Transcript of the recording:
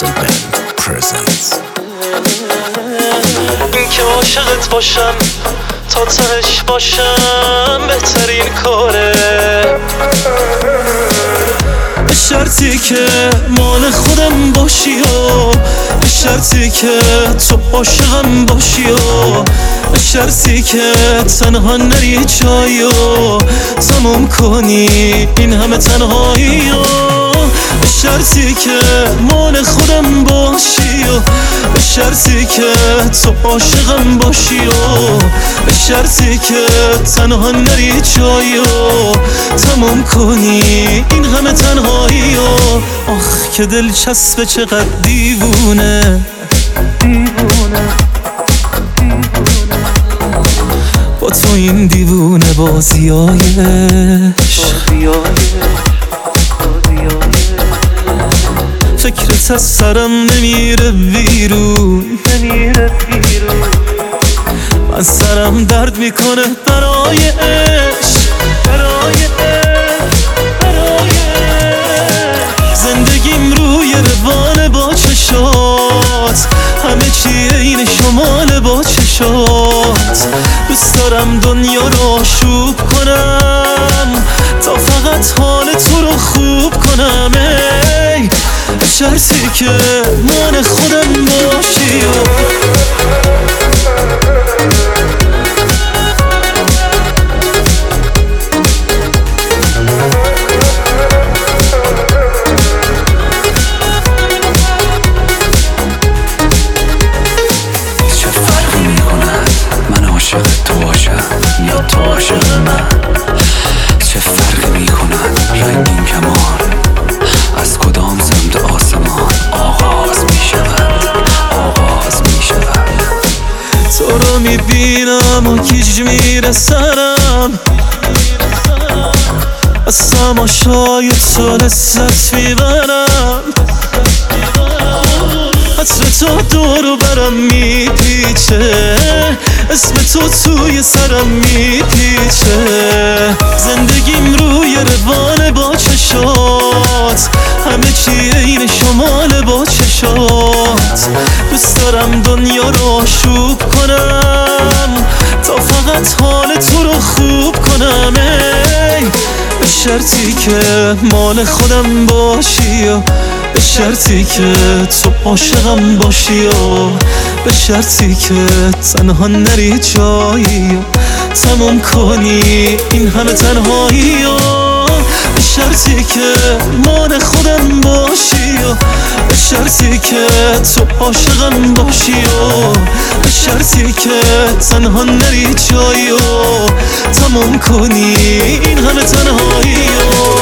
Thousand Band presents. این که عاشقت باشم تا تهش باشم بهترین کاره. به شرطی که مال خودم باشی و به شرطی که تو عاشقم باشی و به شرطی که تنها نری جایی و تموم کنی. این همه تنهایی و به شرطی که مال خودم باشی و به شرطی که تو عاشقم باشی و به شرطی که تنها نری جایی و تموم کنی. این همه تنهایی و آخ که دلچسبه چقدر دیوونه. با تو این دیوونه بازیایش. فکرت از سرم نمیره بیرون من سرم درد می‌کنه برای عشق برای عشق، برای عشق. زندگیم روی روان با چشات همه چی این شمال با چشات دوست دارم دنیا رو آشوب کنم تا فقط حال تو رو خوب کنم ای به شرطی که مان خودم می‌بینم و گیج میره سرم. از تماشای تو لذت می‌برم. عطر تو دورو برم میپیچه. اسم تو توی سرم میپیچه. زندگیم روی روان با چشات. همه چی این شمال با چشات. دوست دارم دنیا رو فقط حال تو رو خوب کنم ای. به شرطی که مال خودم باشی و به شرطی که تو عاشقم باشی و به شرطی که تنها نری جایی و تموم کنی این همه تنهایی و شرطی که مال خودم باشی و به شرطی که تو عاشقم باشی و به شرطی که تنها نری جایی و تموم کنی این همه تنهایی و